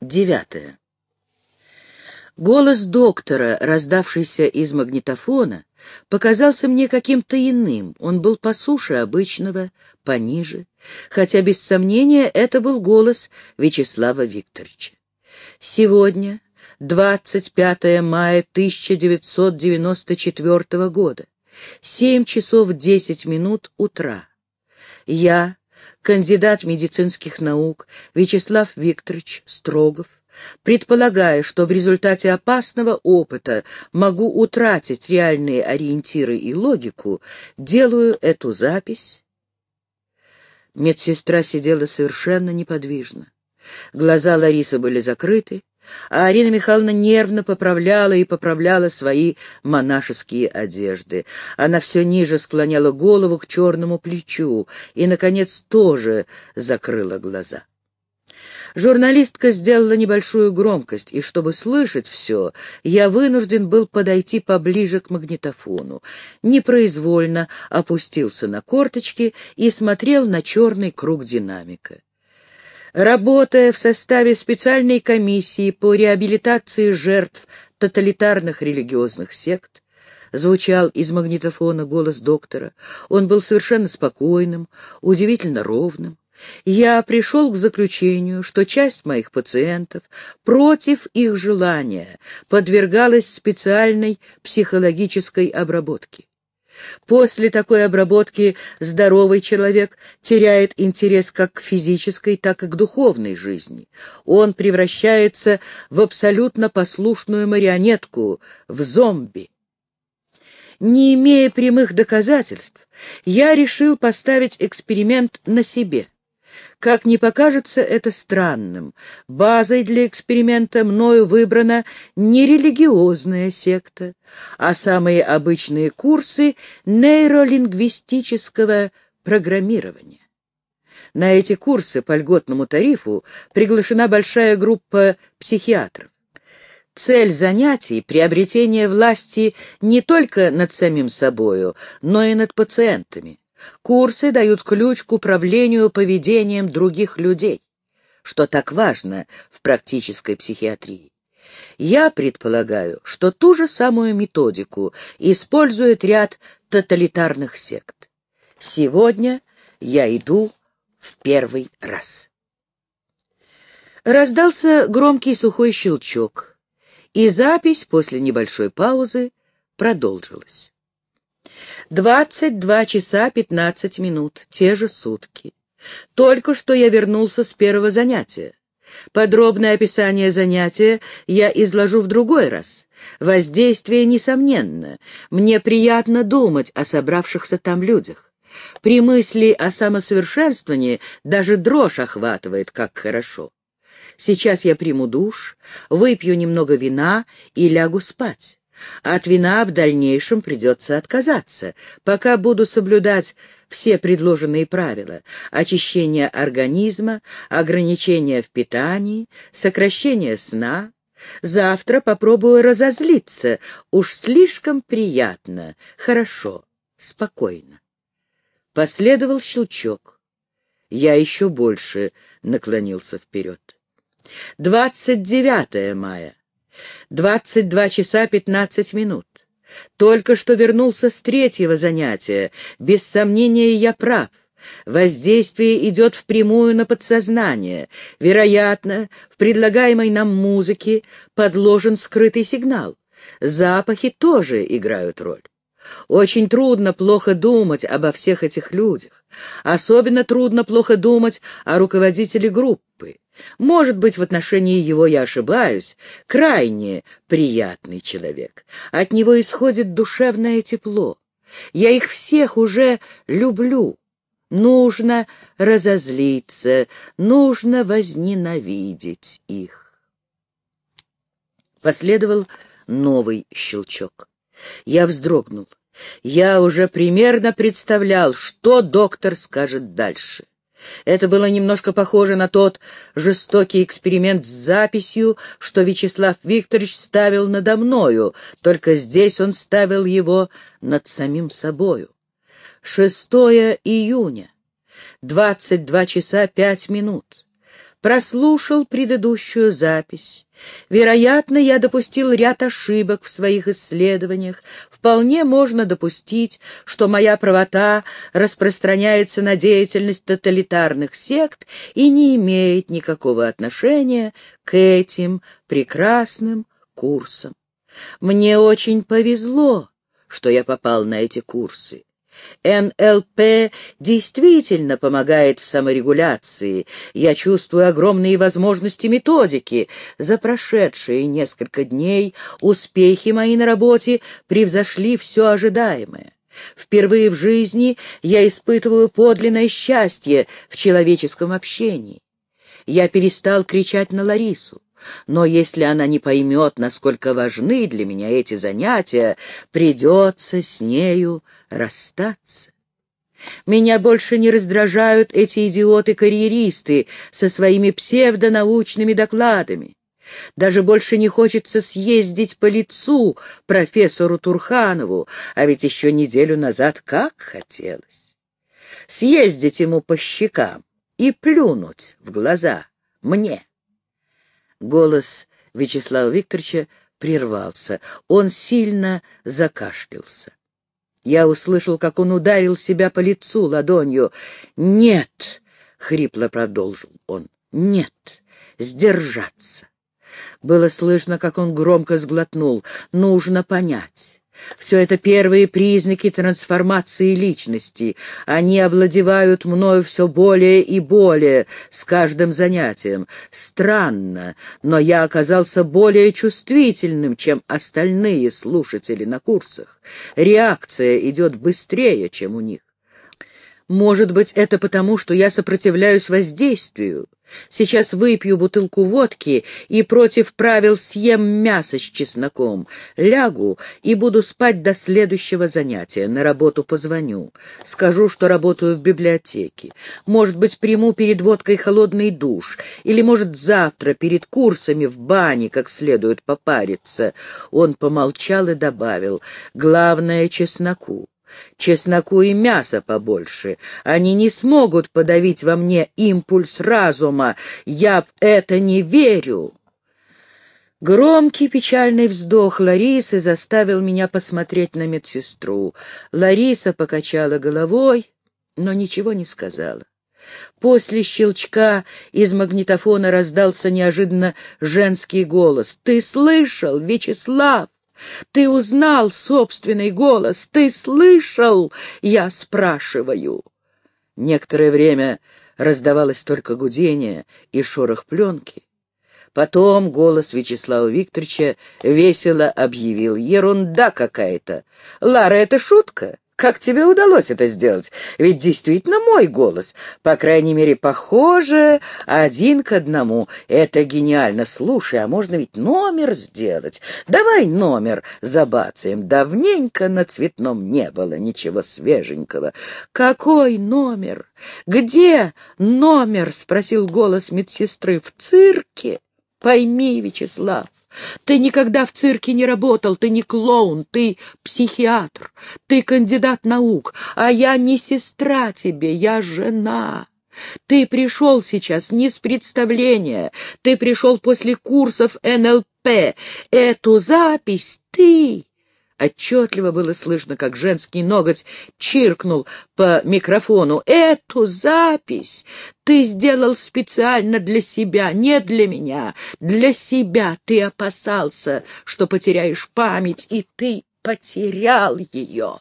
Девятое. Голос доктора, раздавшийся из магнитофона, показался мне каким-то иным. Он был по суше обычного, пониже, хотя, без сомнения, это был голос Вячеслава Викторовича. Сегодня, 25 мая 1994 года, 7 часов 10 минут утра. Я, кандидат медицинских наук Вячеслав Викторович Строгов, предполагая, что в результате опасного опыта могу утратить реальные ориентиры и логику, делаю эту запись. Медсестра сидела совершенно неподвижно. Глаза Ларисы были закрыты, а Арина Михайловна нервно поправляла и поправляла свои монашеские одежды. Она все ниже склоняла голову к черному плечу и, наконец, тоже закрыла глаза. Журналистка сделала небольшую громкость, и чтобы слышать все, я вынужден был подойти поближе к магнитофону. Непроизвольно опустился на корточки и смотрел на черный круг динамика. Работая в составе специальной комиссии по реабилитации жертв тоталитарных религиозных сект, звучал из магнитофона голос доктора. Он был совершенно спокойным, удивительно ровным. Я пришел к заключению, что часть моих пациентов против их желания подвергалась специальной психологической обработке. После такой обработки здоровый человек теряет интерес как к физической, так и к духовной жизни. Он превращается в абсолютно послушную марионетку, в зомби. Не имея прямых доказательств, я решил поставить эксперимент на себе — как не покажется это странным, базой для эксперимента мною выбрана не религиозная секта, а самые обычные курсы нейролингвистического программирования. На эти курсы по льготному тарифу приглашена большая группа психиатров. Цель занятий — приобретение власти не только над самим собою, но и над пациентами. Курсы дают ключ к управлению поведением других людей, что так важно в практической психиатрии. Я предполагаю, что ту же самую методику использует ряд тоталитарных сект. Сегодня я иду в первый раз. Раздался громкий сухой щелчок, и запись после небольшой паузы продолжилась. Двадцать два часа пятнадцать минут, те же сутки. Только что я вернулся с первого занятия. Подробное описание занятия я изложу в другой раз. Воздействие несомненно. Мне приятно думать о собравшихся там людях. При мысли о самосовершенствовании даже дрожь охватывает, как хорошо. Сейчас я приму душ, выпью немного вина и лягу спать. От вина в дальнейшем придется отказаться, пока буду соблюдать все предложенные правила — очищение организма, ограничение в питании, сокращение сна. Завтра попробую разозлиться. Уж слишком приятно, хорошо, спокойно. Последовал щелчок. Я еще больше наклонился вперед. 29 мая. Двадцать два часа пятнадцать минут. Только что вернулся с третьего занятия. Без сомнения, я прав. Воздействие идет впрямую на подсознание. Вероятно, в предлагаемой нам музыке подложен скрытый сигнал. Запахи тоже играют роль. Очень трудно плохо думать обо всех этих людях. Особенно трудно плохо думать о руководителе группы. Может быть, в отношении его я ошибаюсь. Крайне приятный человек. От него исходит душевное тепло. Я их всех уже люблю. Нужно разозлиться, нужно возненавидеть их. Последовал новый щелчок. Я вздрогнул. Я уже примерно представлял, что доктор скажет дальше. Это было немножко похоже на тот жестокий эксперимент с записью, что Вячеслав Викторович ставил надо мною, только здесь он ставил его над самим собою. 6 июня, 22 часа 5 минут. Прослушал предыдущую запись. Вероятно, я допустил ряд ошибок в своих исследованиях. Вполне можно допустить, что моя правота распространяется на деятельность тоталитарных сект и не имеет никакого отношения к этим прекрасным курсам. Мне очень повезло, что я попал на эти курсы. НЛП действительно помогает в саморегуляции. Я чувствую огромные возможности методики. За прошедшие несколько дней успехи мои на работе превзошли все ожидаемое. Впервые в жизни я испытываю подлинное счастье в человеческом общении. Я перестал кричать на Ларису. Но если она не поймет, насколько важны для меня эти занятия, придется с нею расстаться. Меня больше не раздражают эти идиоты-карьеристы со своими псевдонаучными докладами. Даже больше не хочется съездить по лицу профессору Турханову, а ведь еще неделю назад как хотелось. Съездить ему по щекам и плюнуть в глаза мне. Голос Вячеслава Викторовича прервался. Он сильно закашлялся. Я услышал, как он ударил себя по лицу ладонью. «Нет!» — хрипло продолжил он. «Нет! Сдержаться!» Было слышно, как он громко сглотнул. «Нужно понять. Все это первые признаки трансформации личности. Они овладевают мною все более и более с каждым занятием. Странно, но я оказался более чувствительным, чем остальные слушатели на курсах. Реакция идет быстрее, чем у них. Может быть, это потому, что я сопротивляюсь воздействию. Сейчас выпью бутылку водки и против правил съем мясо с чесноком. Лягу и буду спать до следующего занятия. На работу позвоню. Скажу, что работаю в библиотеке. Может быть, приму перед водкой холодный душ. Или, может, завтра перед курсами в бане как следует попариться. Он помолчал и добавил. Главное — чесноку чесноку и мяса побольше. Они не смогут подавить во мне импульс разума. Я в это не верю. Громкий печальный вздох Ларисы заставил меня посмотреть на медсестру. Лариса покачала головой, но ничего не сказала. После щелчка из магнитофона раздался неожиданно женский голос. «Ты слышал, Вячеслав? Ты узнал собственный голос? Ты слышал? Я спрашиваю. Некоторое время раздавалось только гудение и шорох пленки. Потом голос Вячеслава Викторовича весело объявил. «Ерунда какая-то! Лара, это шутка? Как тебе удалось это сделать? Ведь действительно мой голос. По крайней мере, похоже один к одному. Это гениально. Слушай, а можно ведь номер сделать? Давай номер забацаем. Давненько на цветном не было ничего свеженького. Какой номер? Где номер? Спросил голос медсестры. В цирке? Пойми, Вячеслав. Ты никогда в цирке не работал, ты не клоун, ты психиатр, ты кандидат наук, а я не сестра тебе, я жена. Ты пришел сейчас не с представления, ты пришел после курсов НЛП. Эту запись ты Отчетливо было слышно, как женский ноготь чиркнул по микрофону. «Эту запись ты сделал специально для себя, не для меня. Для себя ты опасался, что потеряешь память, и ты потерял ее».